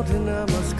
Mountain I must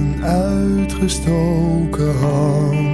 uitgestoken hand.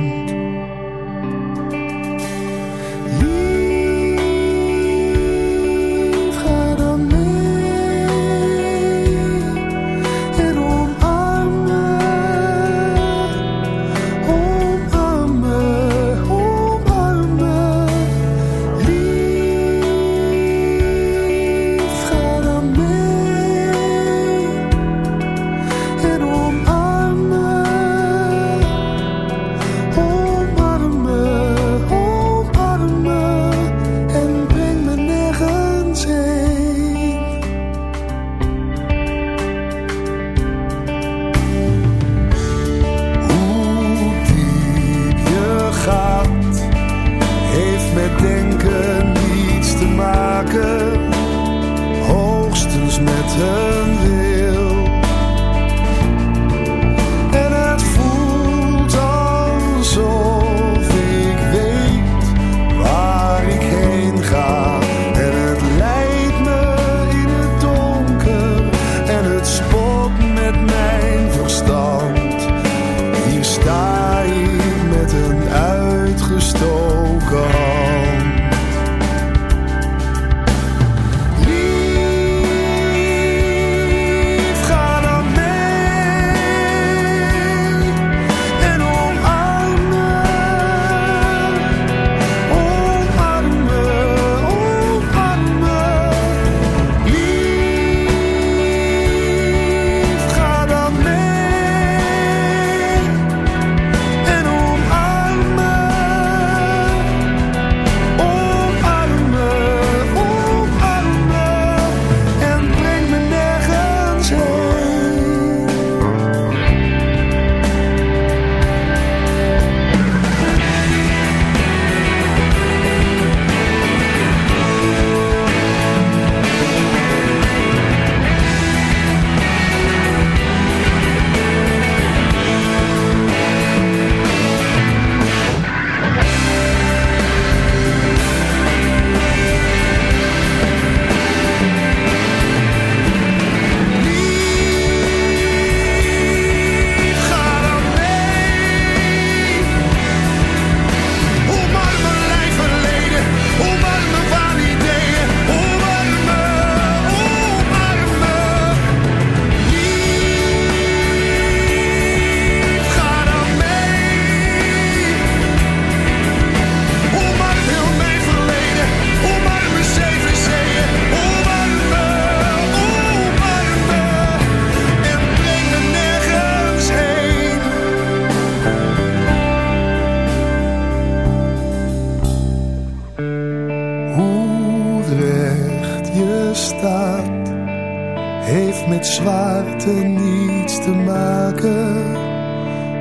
Zwaarte niets te maken,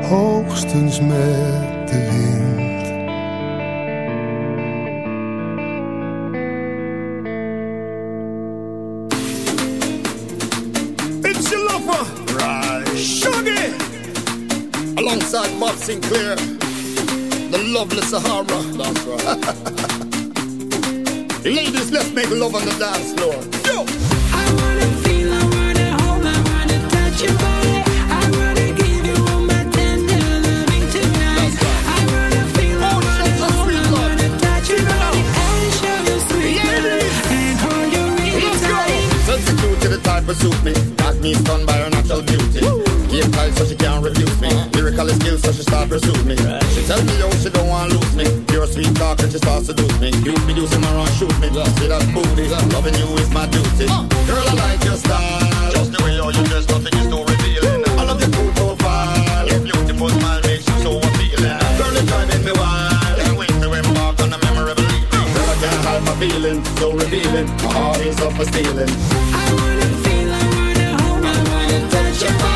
hoogstens met de wind. It's your lover. Right. Shuggy. Alongside Bob Sinclair. The lovely Sahara. That's right. Ladies, let's make love on the dance floor. Suit me. Got stunned by her natural beauty. Game tight so she can't refuse me. Lyrical skills so she start pursue me. She tell me yo she don't want to lose me. Pure sweet talk and she starts seduce me. You be using my run shoot me. See that booty, loving you is my duty. Girl I like your style, just the way you you dress, nothing is too revealing. I love your cool profile, your beautiful smile makes you so appealing. Girl it's driving me wild, can't wait to embark on a memorable evening. Girl I can't hide my feelings, so revealing. My heart is up for stealing. Your body.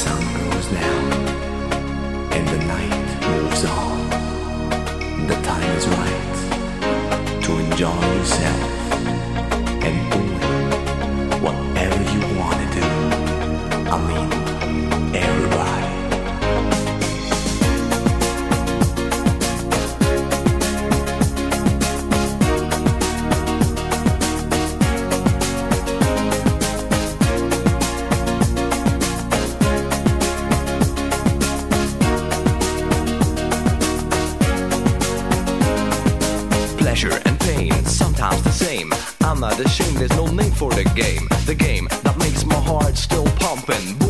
sun goes down and the night moves on. The time is right to enjoy yourself. there's no name for the game. The game that makes my heart still pumping.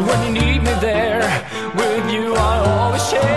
when you need me there. With you, I always share.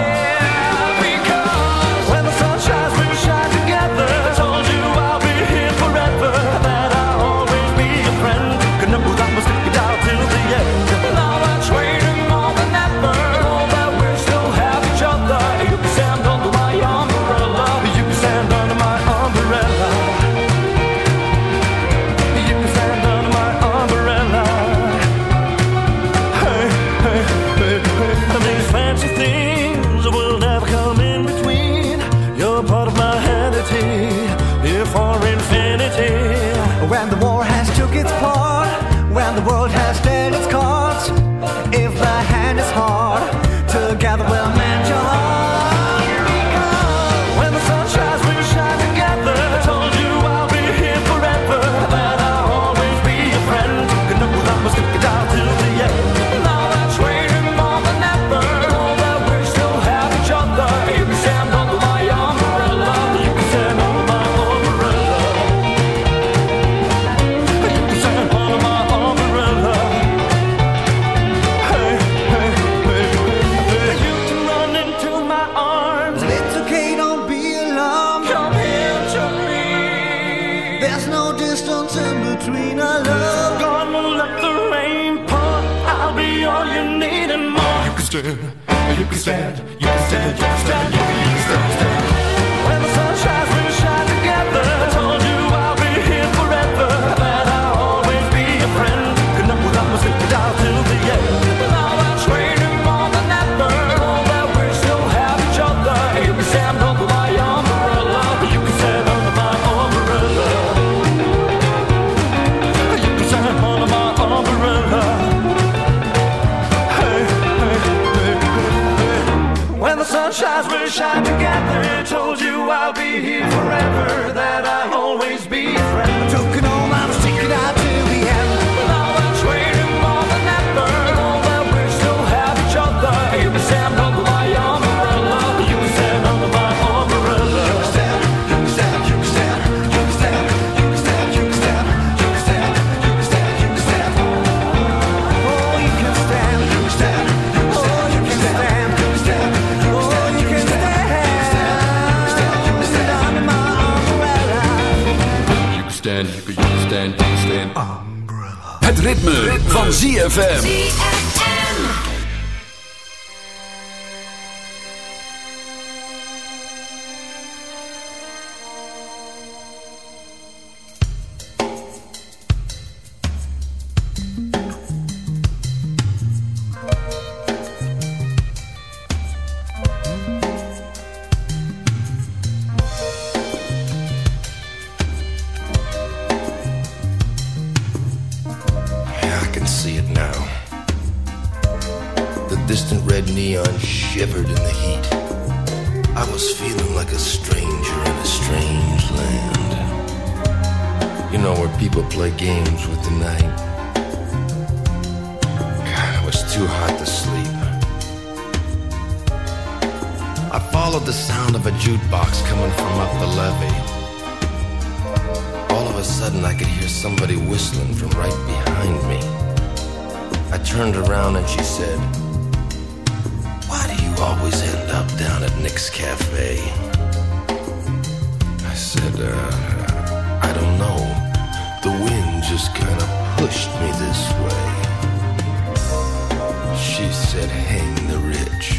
Phoenix Cafe. I said, uh, I don't know. The wind just kind of pushed me this way. She said, hang the rich.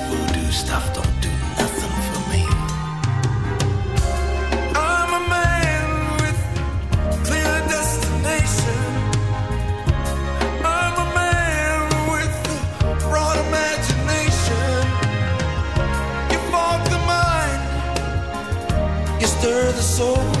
So.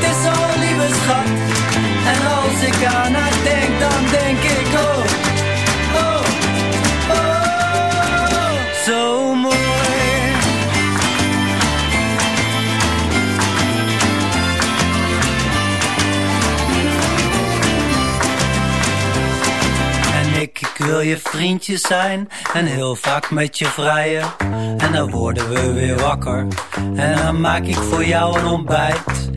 Het is zo'n lieve schat. En als ik aan haar denk, dan denk ik oh, oh, oh, zo mooi. En ik, wil je vriendje zijn en heel vaak met je vrijen. En dan worden we weer wakker en dan maak ik voor jou een ontbijt.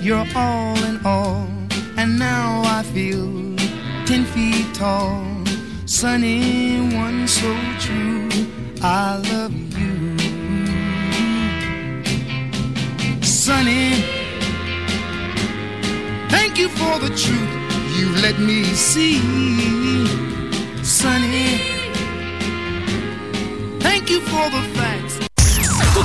your all in all, and now I feel ten feet tall. Sunny, one so true. I love you. Sunny, thank you for the truth you've let me see. Sunny, thank you for the facts.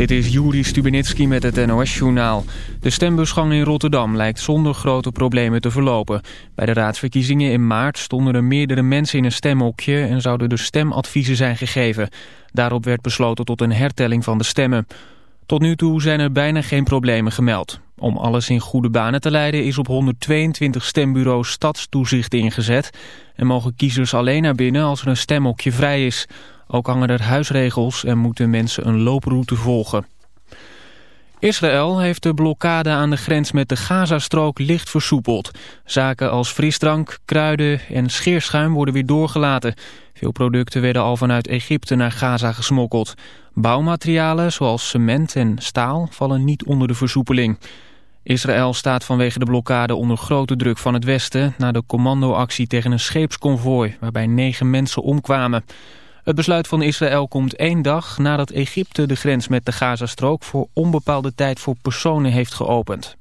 Dit is Juri Stubenitski met het NOS-journaal. De stembusgang in Rotterdam lijkt zonder grote problemen te verlopen. Bij de raadsverkiezingen in maart stonden er meerdere mensen in een stemhokje... en zouden de stemadviezen zijn gegeven. Daarop werd besloten tot een hertelling van de stemmen. Tot nu toe zijn er bijna geen problemen gemeld. Om alles in goede banen te leiden is op 122 stembureaus stadstoezicht ingezet... en mogen kiezers alleen naar binnen als er een stemhokje vrij is... Ook hangen er huisregels en moeten mensen een looproute volgen. Israël heeft de blokkade aan de grens met de Gazastrook licht versoepeld. Zaken als frisdrank, kruiden en scheerschuim worden weer doorgelaten. Veel producten werden al vanuit Egypte naar Gaza gesmokkeld. Bouwmaterialen zoals cement en staal vallen niet onder de versoepeling. Israël staat vanwege de blokkade onder grote druk van het Westen... na de commandoactie tegen een scheepsconvooi waarbij negen mensen omkwamen. Het besluit van Israël komt één dag nadat Egypte de grens met de Gazastrook voor onbepaalde tijd voor personen heeft geopend.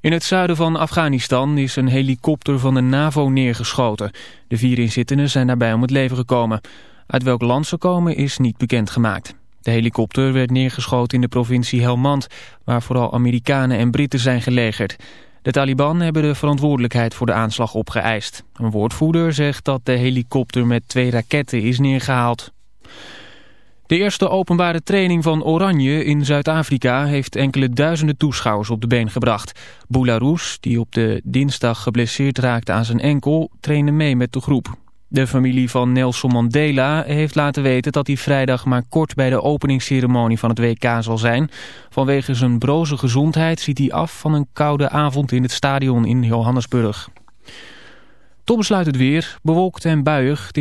In het zuiden van Afghanistan is een helikopter van de NAVO neergeschoten. De vier inzittenden zijn daarbij om het leven gekomen. Uit welk land ze komen is niet bekendgemaakt. De helikopter werd neergeschoten in de provincie Helmand, waar vooral Amerikanen en Britten zijn gelegerd. De Taliban hebben de verantwoordelijkheid voor de aanslag opgeëist. Een woordvoerder zegt dat de helikopter met twee raketten is neergehaald. De eerste openbare training van Oranje in Zuid-Afrika heeft enkele duizenden toeschouwers op de been gebracht. Boularus, die op de dinsdag geblesseerd raakte aan zijn enkel, trainde mee met de groep. De familie van Nelson Mandela heeft laten weten dat hij vrijdag maar kort bij de openingsceremonie van het WK zal zijn. Vanwege zijn broze gezondheid ziet hij af van een koude avond in het stadion in Johannesburg. Tot besluit het weer, bewolkt en buiig.